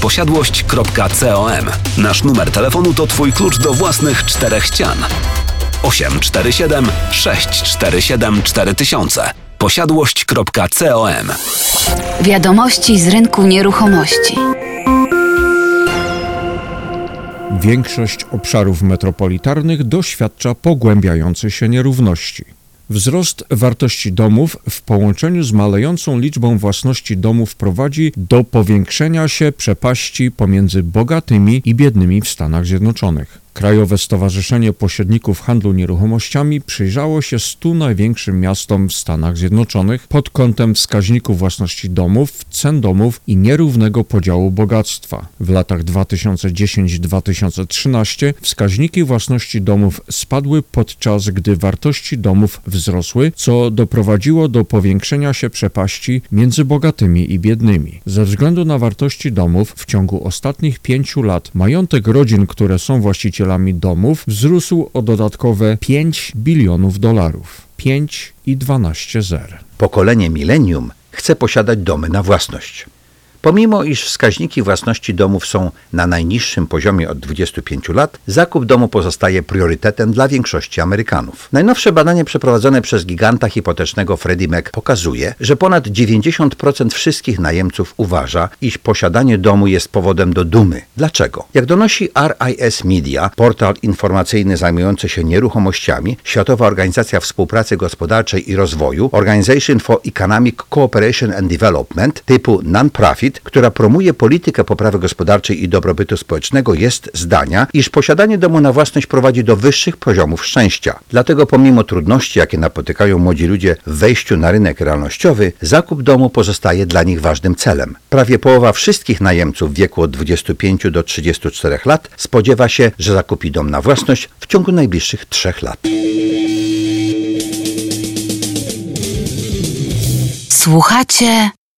posiadłość.com. Nasz numer telefonu to Twój klucz do własnych czterech ścian. 847 647 4000 posiadłość.com Wiadomości z rynku nieruchomości. Większość obszarów metropolitarnych doświadcza pogłębiającej się nierówności. Wzrost wartości domów w połączeniu z malejącą liczbą własności domów prowadzi do powiększenia się przepaści pomiędzy bogatymi i biednymi w Stanach Zjednoczonych. Krajowe Stowarzyszenie Pośredników Handlu Nieruchomościami przyjrzało się 100 największym miastom w Stanach Zjednoczonych pod kątem wskaźników własności domów, cen domów i nierównego podziału bogactwa. W latach 2010-2013 wskaźniki własności domów spadły podczas gdy wartości domów wzrosły, co doprowadziło do powiększenia się przepaści między bogatymi i biednymi. Ze względu na wartości domów w ciągu ostatnich pięciu lat majątek rodzin, które są właścicielami domów, wzrósł o dodatkowe 5 bilionów dolarów. 5 i 12 zer. Pokolenie milenium chce posiadać domy na własność. Pomimo iż wskaźniki własności domów są na najniższym poziomie od 25 lat, zakup domu pozostaje priorytetem dla większości Amerykanów. Najnowsze badanie przeprowadzone przez giganta hipotecznego Freddie Mac pokazuje, że ponad 90% wszystkich najemców uważa, iż posiadanie domu jest powodem do dumy. Dlaczego? Jak donosi RIS Media, portal informacyjny zajmujący się nieruchomościami, Światowa Organizacja Współpracy Gospodarczej i Rozwoju, Organization for Economic Cooperation and Development typu non-profit, Która promuje politykę poprawy gospodarczej i dobrobytu społecznego, jest zdania, iż posiadanie domu na własność prowadzi do wyższych poziomów szczęścia. Dlatego pomimo trudności, jakie napotykają młodzi ludzie w wejściu na rynek realnościowy, zakup domu pozostaje dla nich ważnym celem. Prawie połowa wszystkich najemców w wieku od 25 do 34 lat spodziewa się, że zakupi dom na własność w ciągu najbliższych trzech lat. Słuchacie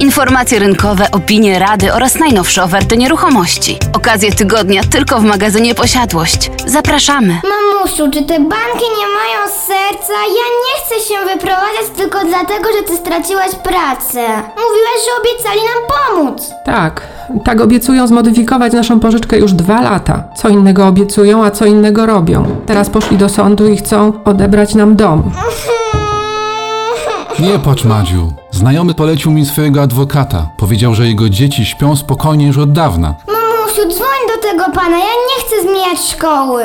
Informacje rynkowe, opinie, rady oraz najnowsze oferty nieruchomości. Okazje tygodnia tylko w magazynie Posiadłość. Zapraszamy! Mamusiu, czy te banki nie mają serca? Ja nie chcę się wyprowadzać tylko dlatego, że ty straciłaś pracę. Mówiłaś, że obiecali nam pomóc. Tak, tak obiecują zmodyfikować naszą pożyczkę już dwa lata. Co innego obiecują, a co innego robią. Teraz poszli do sądu i chcą odebrać nam dom. Nie płacz, Madziu. Znajomy polecił mi swojego adwokata. Powiedział, że jego dzieci śpią spokojnie już od dawna. Mamusiu, dzwoń do tego pana, ja nie chcę zmieniać szkoły.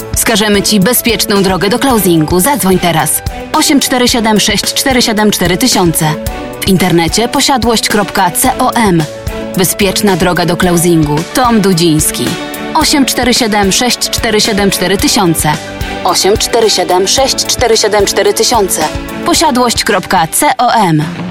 Wskażemy Ci bezpieczną drogę do closingu. Zadzwoń teraz. 847 647 4000. W internecie posiadłość.com. Bezpieczna droga do closingu. Tom Dudziński. 847 647 4000. 847 647 4000. Posiadłość.com.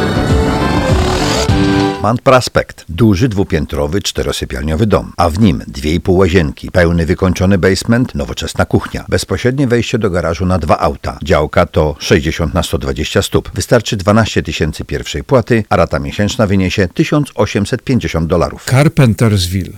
Mount Prospect. Duży, dwupiętrowy, czterosypialniowy dom, a w nim dwie i pół łazienki, pełny wykończony basement, nowoczesna kuchnia, bezpośrednie wejście do garażu na dwa auta. Działka to 60 na 120 stóp. Wystarczy 12 tysięcy pierwszej płaty, a rata miesięczna wyniesie 1850 dolarów. Carpentersville.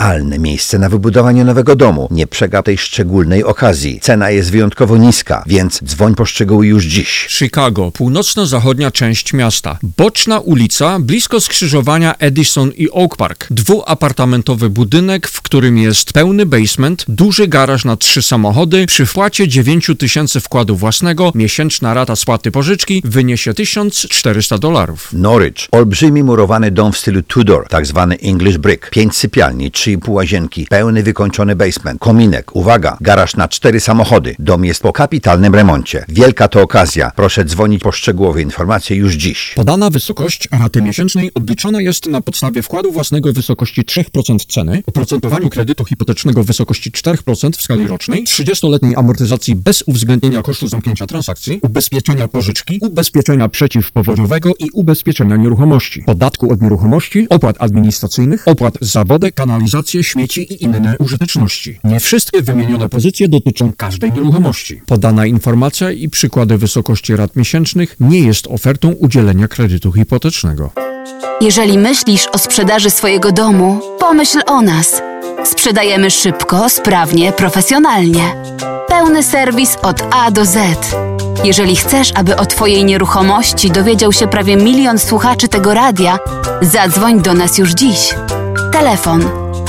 Idealne miejsce na wybudowanie nowego domu. Nie przegap tej szczególnej okazji. Cena jest wyjątkowo niska, więc dzwoń po szczegóły już dziś. Chicago, północno-zachodnia część miasta. Boczna ulica, blisko skrzyżowania Edison i Oak Park. Dwuapartamentowy budynek, w którym jest pełny basement, duży garaż na trzy samochody. Przy wpłacie 9 tysięcy wkładu własnego, miesięczna rata spłaty pożyczki wyniesie 1400 dolarów. Norwich. Olbrzymi murowany dom w stylu Tudor, tak zwany English Brick. Pięć sypialni, trzy i pół łazienki, pełny wykończony basement, kominek, uwaga, garaż na cztery samochody. Dom jest po kapitalnym remoncie. Wielka to okazja. Proszę dzwonić po szczegółowe informacje już dziś. Podana wysokość raty miesięcznej odliczona jest na podstawie wkładu własnego w wysokości 3% ceny, oprocentowaniu kredytu hipotecznego w wysokości 4% w skali rocznej, 30-letniej amortyzacji bez uwzględnienia kosztu zamknięcia transakcji, ubezpieczenia pożyczki, ubezpieczenia przeciwpowodziowego i ubezpieczenia nieruchomości, podatku od nieruchomości, opłat administracyjnych, opłat za wodę, kanalizację, śmieci i inne użyteczności. Nie wszystkie wymienione pozycje dotyczą każdej nieruchomości. Podana informacja i przykłady wysokości rat miesięcznych nie jest ofertą udzielenia kredytu hipotecznego. Jeżeli myślisz o sprzedaży swojego domu, pomyśl o nas. Sprzedajemy szybko, sprawnie, profesjonalnie. Pełny serwis od A do Z. Jeżeli chcesz, aby o Twojej nieruchomości dowiedział się prawie milion słuchaczy tego radia, zadzwoń do nas już dziś. Telefon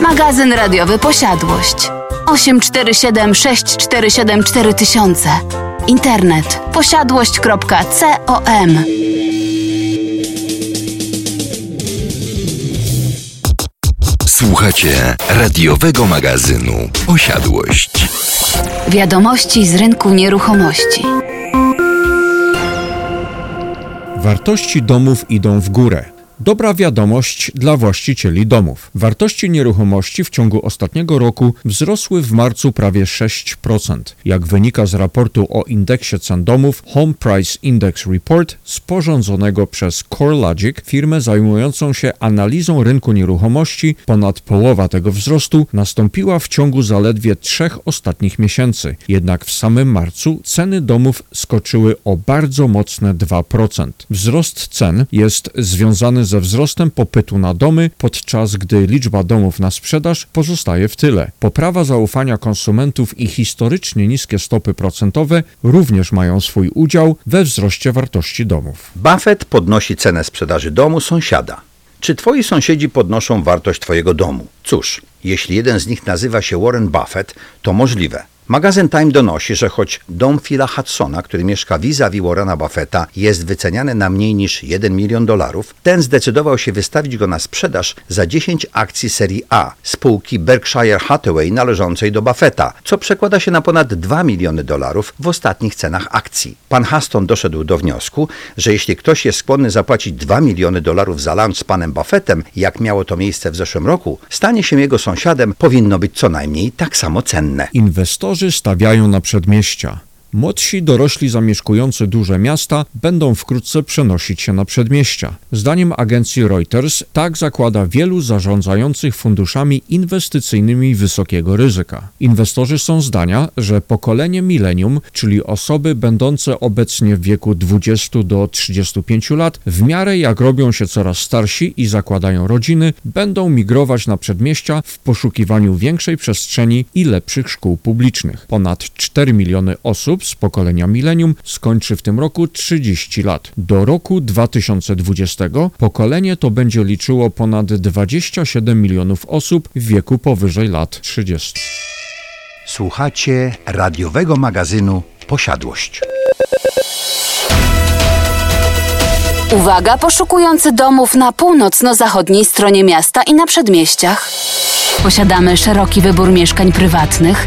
Magazyn radiowy Posiadłość. 847 647 4000. Internet posiadłość.com Słuchacie radiowego magazynu Posiadłość. Wiadomości z rynku nieruchomości. Wartości domów idą w górę. Dobra wiadomość dla właścicieli domów. Wartości nieruchomości w ciągu ostatniego roku wzrosły w marcu prawie 6%. Jak wynika z raportu o indeksie cen domów Home Price Index Report sporządzonego przez CoreLogic, firmę zajmującą się analizą rynku nieruchomości, ponad połowa tego wzrostu nastąpiła w ciągu zaledwie trzech ostatnich miesięcy. Jednak w samym marcu ceny domów skoczyły o bardzo mocne 2%. Wzrost cen jest związany ze wzrostem popytu na domy, podczas gdy liczba domów na sprzedaż pozostaje w tyle. Poprawa zaufania konsumentów i historycznie niskie stopy procentowe również mają swój udział we wzroście wartości domów. Buffett podnosi cenę sprzedaży domu sąsiada. Czy twoi sąsiedzi podnoszą wartość twojego domu? Cóż, jeśli jeden z nich nazywa się Warren Buffett, to możliwe. Magazyn Time donosi, że choć dom Phila Hudsona, który mieszka vis-a-vis Warrena Buffetta, jest wyceniany na mniej niż 1 milion dolarów, ten zdecydował się wystawić go na sprzedaż za 10 akcji serii A spółki Berkshire Hathaway należącej do Buffetta, co przekłada się na ponad 2 miliony dolarów w ostatnich cenach akcji. Pan Huston doszedł do wniosku, że jeśli ktoś jest skłonny zapłacić 2 miliony dolarów za lunch z panem Buffettem, jak miało to miejsce w zeszłym roku, stanie się jego sąsiadem powinno być co najmniej tak samo cenne. Inwestorzy stawiają na przedmieścia. Młodsi dorośli zamieszkujący duże miasta będą wkrótce przenosić się na przedmieścia. Zdaniem agencji Reuters tak zakłada wielu zarządzających funduszami inwestycyjnymi wysokiego ryzyka. Inwestorzy są zdania, że pokolenie milenium, czyli osoby będące obecnie w wieku 20 do 35 lat, w miarę jak robią się coraz starsi i zakładają rodziny, będą migrować na przedmieścia w poszukiwaniu większej przestrzeni i lepszych szkół publicznych. Ponad 4 miliony osób z pokolenia milenium skończy w tym roku 30 lat. Do roku 2020 pokolenie to będzie liczyło ponad 27 milionów osób w wieku powyżej lat 30. Słuchacie radiowego magazynu Posiadłość. Uwaga, poszukujący domów na północno-zachodniej stronie miasta i na przedmieściach. Posiadamy szeroki wybór mieszkań prywatnych,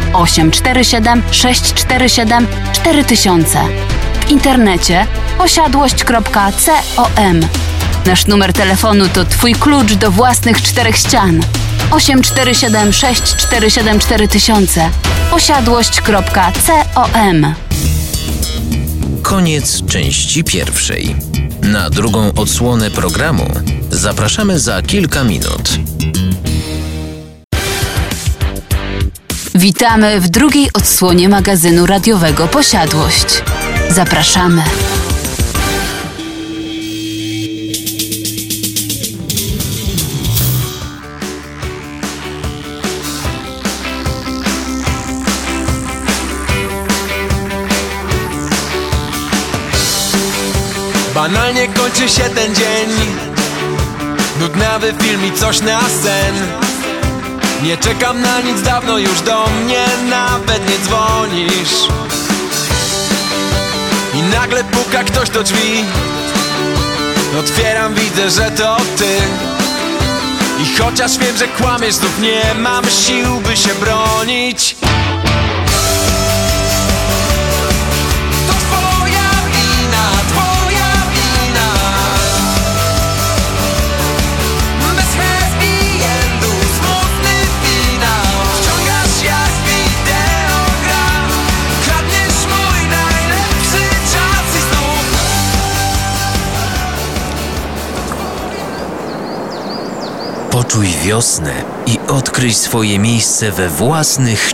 847 647 4000. W internecie posiadłość.com. Nasz numer telefonu to Twój klucz do własnych czterech ścian. 847 647 4000 posiadłość.com. Koniec części pierwszej. Na drugą odsłonę programu zapraszamy za kilka minut. Witamy w drugiej odsłonie magazynu radiowego Posiadłość. Zapraszamy. Banalnie kończy się ten dzień Nudnawy film i coś na sen Nie czekam na nic, dawno już do mnie nawet nie dzwonisz. I nagle puka ktoś do drzwi. Otwieram, widzę, że to ty. I chociaż wiem, że kłamiesz, znów nie mam sił, by się bronić Poczuj wiosnę i odkryj swoje miejsce we własnych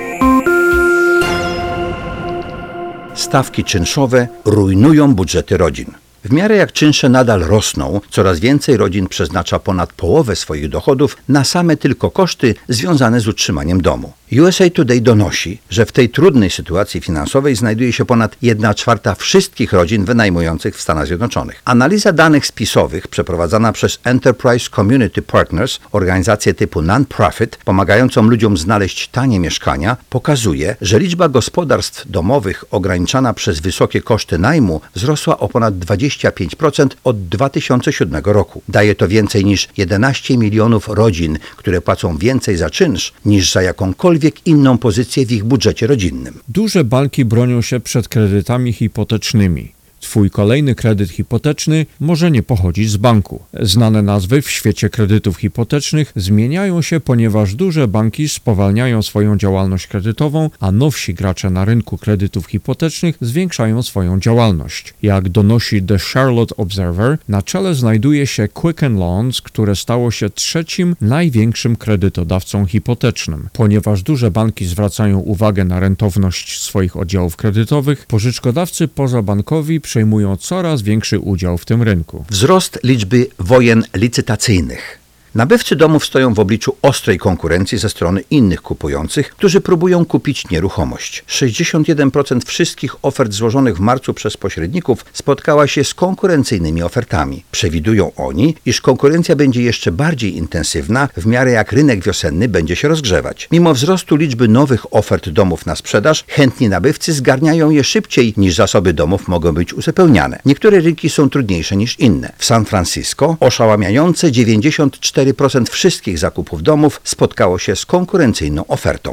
Stawki czynszowe rujnują budżety rodzin. W miarę jak czynsze nadal rosną, coraz więcej rodzin przeznacza ponad połowę swoich dochodów na same tylko koszty związane z utrzymaniem domu. USA Today donosi, że w tej trudnej sytuacji finansowej znajduje się ponad 1 czwarta wszystkich rodzin wynajmujących w Stanach Zjednoczonych. Analiza danych spisowych przeprowadzana przez Enterprise Community Partners, organizację typu non-profit, pomagającą ludziom znaleźć tanie mieszkania, pokazuje, że liczba gospodarstw domowych ograniczana przez wysokie koszty najmu wzrosła o ponad 25% od 2007 roku. Daje to więcej niż 11 milionów rodzin, które płacą więcej za czynsz niż za jakąkolwiek inną pozycję w ich budżecie rodzinnym. Duże banki bronią się przed kredytami hipotecznymi. Twój kolejny kredyt hipoteczny może nie pochodzić z banku. Znane nazwy w świecie kredytów hipotecznych zmieniają się, ponieważ duże banki spowalniają swoją działalność kredytową, a nowsi gracze na rynku kredytów hipotecznych zwiększają swoją działalność. Jak donosi The Charlotte Observer, na czele znajduje się Quicken Loans, które stało się trzecim największym kredytodawcą hipotecznym. Ponieważ duże banki zwracają uwagę na rentowność swoich oddziałów kredytowych, pożyczkodawcy pozabankowi przejmują coraz większy udział w tym rynku. Wzrost liczby wojen licytacyjnych. Nabywcy domów stoją w obliczu ostrej konkurencji ze strony innych kupujących, którzy próbują kupić nieruchomość. 61% wszystkich ofert złożonych w marcu przez pośredników spotkała się z konkurencyjnymi ofertami. Przewidują oni, iż konkurencja będzie jeszcze bardziej intensywna w miarę jak rynek wiosenny będzie się rozgrzewać. Mimo wzrostu liczby nowych ofert domów na sprzedaż, chętni nabywcy zgarniają je szybciej niż zasoby domów mogą być uzupełniane. Niektóre rynki są trudniejsze niż inne. W San Francisco oszałamiające 94 4% wszystkich zakupów domów spotkało się z konkurencyjną ofertą.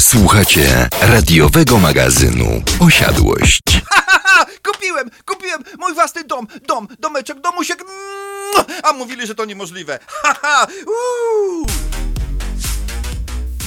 Słuchacie radiowego magazynu Posiadłość. kupiłem, kupiłem mój własny dom, dom, domeczek, domusiek. A mówili, że to niemożliwe. Ha, ha.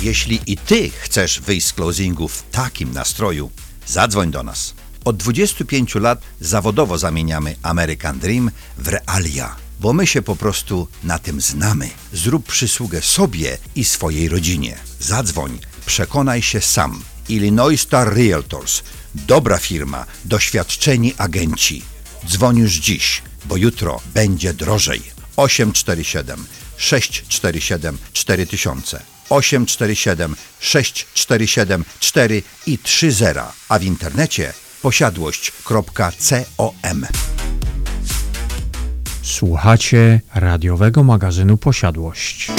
Jeśli i ty chcesz wyjść z closingu w takim nastroju, zadzwoń do nas. Od 25 lat zawodowo zamieniamy American Dream w realia, bo my się po prostu na tym znamy. Zrób przysługę sobie i swojej rodzinie. Zadzwoń, przekonaj się sam. Illinois Star Realtors. Dobra firma, doświadczeni agenci. Dzwoń już dziś, bo jutro będzie drożej. 847 647 4000 847 647 4 i 30, a w internecie posiadłość.com. Słuchacie radiowego magazynu Posiadłość.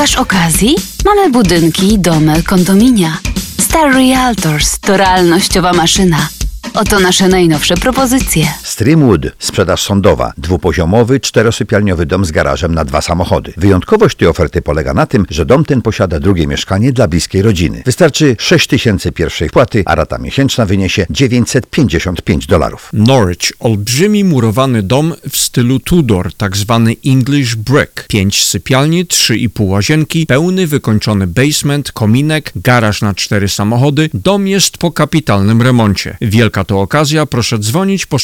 Szukasz okazji? Mamy budynki, domy, kondominia. Star Realtors to realnościowa maszyna. Oto nasze najnowsze propozycje. Streamwood, sprzedaż sądowa, dwupoziomowy, czterosypialniowy dom z garażem na dwa samochody. Wyjątkowość tej oferty polega na tym, że dom ten posiada drugie mieszkanie dla bliskiej rodziny. Wystarczy 6 tysięcy pierwszej płaty, a rata miesięczna wyniesie 955 dolarów. Norwich, olbrzymi murowany dom w stylu Tudor, tak zwany English Brick. Pięć sypialni, trzy i pół łazienki, pełny wykończony basement, kominek, garaż na cztery samochody. Dom jest po kapitalnym remoncie. Wielka to okazja, proszę dzwonić po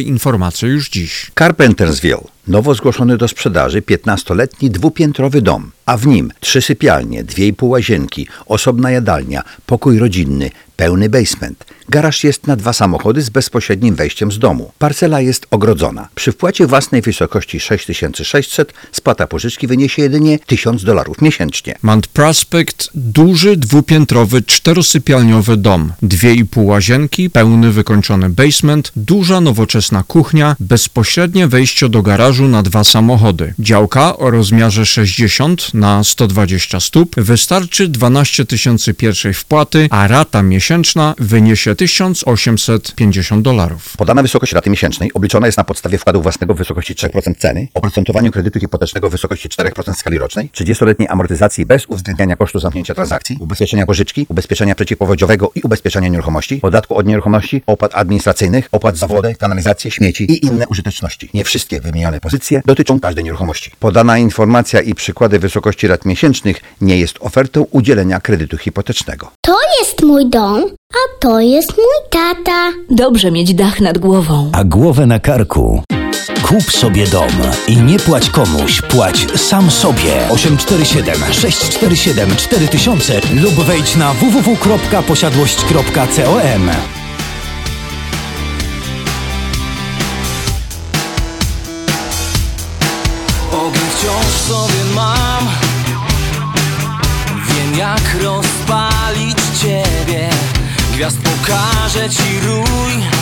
informacje już dziś. Carpentersville. Nowo zgłoszony do sprzedaży 15-letni dwupiętrowy dom, a w nim trzy sypialnie, dwie i pół łazienki, osobna jadalnia, pokój rodzinny, pełny basement. Garaż jest na dwa samochody z bezpośrednim wejściem z domu. Parcela jest ogrodzona. Przy wpłacie własnej wysokości 6600 spłata pożyczki wyniesie jedynie 1000 dolarów miesięcznie. Mount Prospect duży dwupiętrowy czterosypialniowy dom, dwie i pół łazienki, pełny wykończony basement, duża nowoczesna kuchnia, bezpośrednie wejście do garażu na dwa samochody. Działka o rozmiarze 60 na 120 stóp wystarczy 12 tysięcy pierwszej wpłaty, a rata miesięczna wyniesie 1850 dolarów. Podana wysokość raty miesięcznej obliczona jest na podstawie wkładu własnego w wysokości 3% ceny, oprocentowaniu kredytu hipotecznego w wysokości 4% w skali rocznej, 30-letniej amortyzacji bez uwzględniania kosztu zamknięcia transakcji, ubezpieczenia pożyczki, ubezpieczenia przeciwpowodziowego i ubezpieczenia nieruchomości, podatku od nieruchomości, opłat administracyjnych, opłat za wodę, kanalizację, śmieci i inne użyteczności. Nie wszystkie wymienione pozycje dotyczą każdej nieruchomości. Podana informacja i przykłady wysokości rat miesięcznych nie jest ofertą udzielenia kredytu hipotecznego. To jest mój dom, a to jest mój tata. Dobrze mieć dach nad głową. a głowę na karku. Kup sobie dom i nie płać komuś, płać sam sobie. 847 647 4000 lub wejdź na www.posiadłość.com. sobie mam. Wiem jak rozpalić ciebie. Gwiazd pokażę ci rój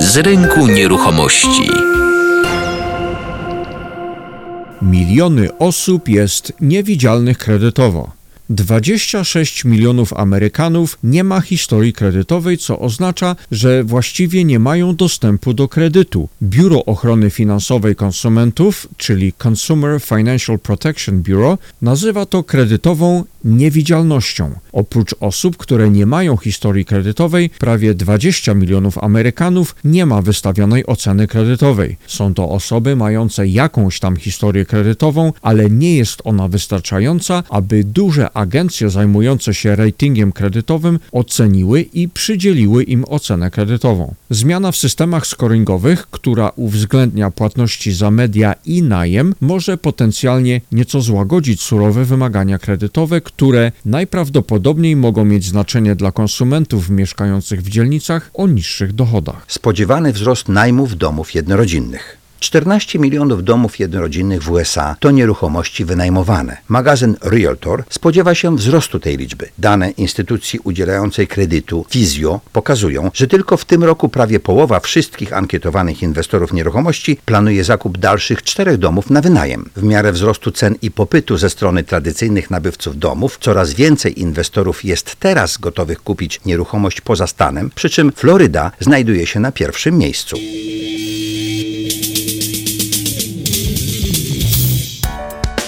z rynku nieruchomości. Miliony osób jest niewidzialnych kredytowo. 26 milionów Amerykanów nie ma historii kredytowej, co oznacza, że właściwie nie mają dostępu do kredytu. Biuro Ochrony Finansowej Konsumentów, czyli Consumer Financial Protection Bureau, nazywa to kredytową niewidzialnością. Oprócz osób, które nie mają historii kredytowej, prawie 20 milionów Amerykanów nie ma wystawionej oceny kredytowej. Są to osoby mające jakąś tam historię kredytową, ale nie jest ona wystarczająca, aby duże agencje zajmujące się ratingiem kredytowym oceniły i przydzieliły im ocenę kredytową. Zmiana w systemach scoringowych, która uwzględnia płatności za media i najem, może potencjalnie nieco złagodzić surowe wymagania kredytowe, które najprawdopodobniej mogą mieć znaczenie dla konsumentów mieszkających w dzielnicach o niższych dochodach. Spodziewany wzrost najmów domów jednorodzinnych. 14 milionów domów jednorodzinnych w USA to nieruchomości wynajmowane. Magazyn Realtor spodziewa się wzrostu tej liczby. Dane instytucji udzielającej kredytu Fizjo pokazują, że tylko w tym roku prawie połowa wszystkich ankietowanych inwestorów nieruchomości planuje zakup dalszych czterech domów na wynajem. W miarę wzrostu cen i popytu ze strony tradycyjnych nabywców domów, coraz więcej inwestorów jest teraz gotowych kupić nieruchomość poza stanem, przy czym Floryda znajduje się na pierwszym miejscu.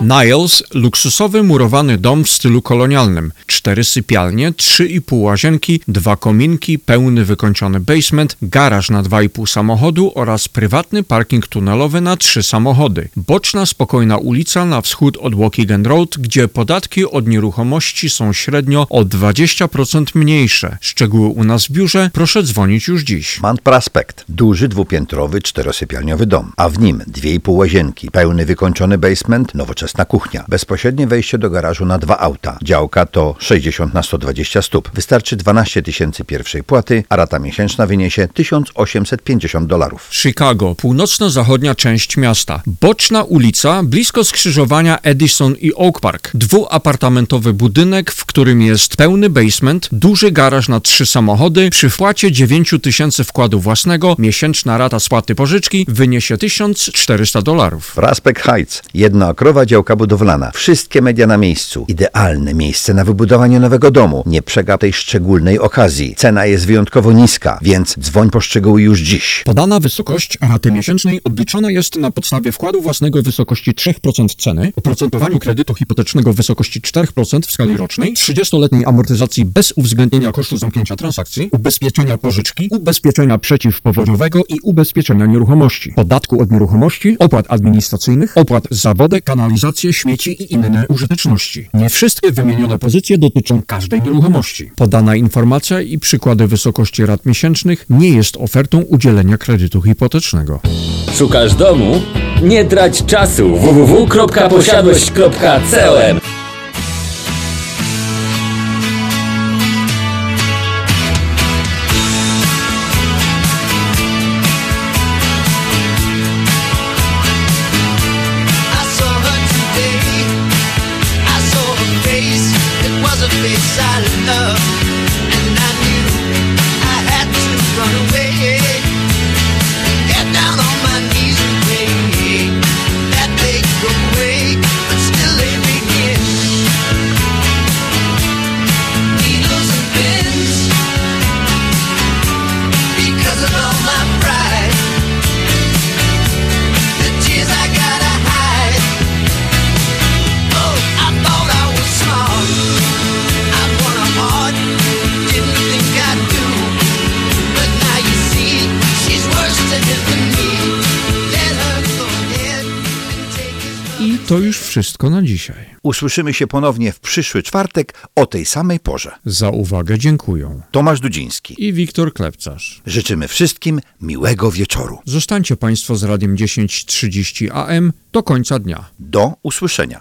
Niles, luksusowy murowany dom w stylu kolonialnym. Cztery sypialnie, trzy i pół łazienki, dwa kominki, pełny wykończony basement, garaż na dwa i pół samochodu oraz prywatny parking tunelowy na trzy samochody. Boczna, spokojna ulica na wschód od Waukegan Road, gdzie podatki od nieruchomości są średnio o 20% mniejsze. Szczegóły u nas w biurze proszę dzwonić już dziś. Mount Prospect. Duży, dwupiętrowy, czterosypialniowy dom, a w nim dwie i pół łazienki, pełny wykończony basement, nowoczesna kuchnia, bezpośrednie wejście do garażu na dwa auta. Działka to 60 na 120 stóp. Wystarczy 12 tysięcy pierwszej płaty, a rata miesięczna wyniesie 1850 dolarów. Chicago, północno-zachodnia część miasta. Boczna ulica, blisko skrzyżowania Edison i Oak Park. Dwuapartamentowy budynek, w którym jest pełny basement, duży garaż na trzy samochody. Przy wpłacie 9 tysięcy wkładu własnego, miesięczna rata spłaty pożyczki wyniesie 1400 dolarów. Prospect Heights. Jednookrowa działka budowlana. Wszystkie media na miejscu. Idealne miejsce na wybudowanie nowego domu. Nie przegap tej szczególnej okazji. Cena jest wyjątkowo niska, więc dzwoń po szczegóły już dziś. Podana wysokość raty miesięcznej odliczona jest na podstawie wkładu własnego w wysokości 3% ceny, oprocentowaniu kredytu hipotecznego w wysokości 4% w skali rocznej, 30-letniej amortyzacji bez uwzględnienia kosztu zamknięcia transakcji, ubezpieczenia pożyczki, ubezpieczenia przeciwpowodziowego i ubezpieczenia nieruchomości, podatku od nieruchomości, opłat administracyjnych, opłat za wodę, kanalizację, śmieci i inne użyteczności. Nie wszystkie wymienione pozycje dotyczą każdej nieruchomości. Podana informacja i przykłady wysokości rat miesięcznych nie jest ofertą udzielenia kredytu hipotecznego. Szukasz domu? Nie trać czasu www.posiadłość.com wszystko na dzisiaj. Usłyszymy się ponownie w przyszły czwartek o tej samej porze. Za uwagę dziękuję. Tomasz Dudziński. I Wiktor Klepcarz. Życzymy wszystkim miłego wieczoru. Zostańcie Państwo z Radiem 1030 AM do końca dnia. Do usłyszenia.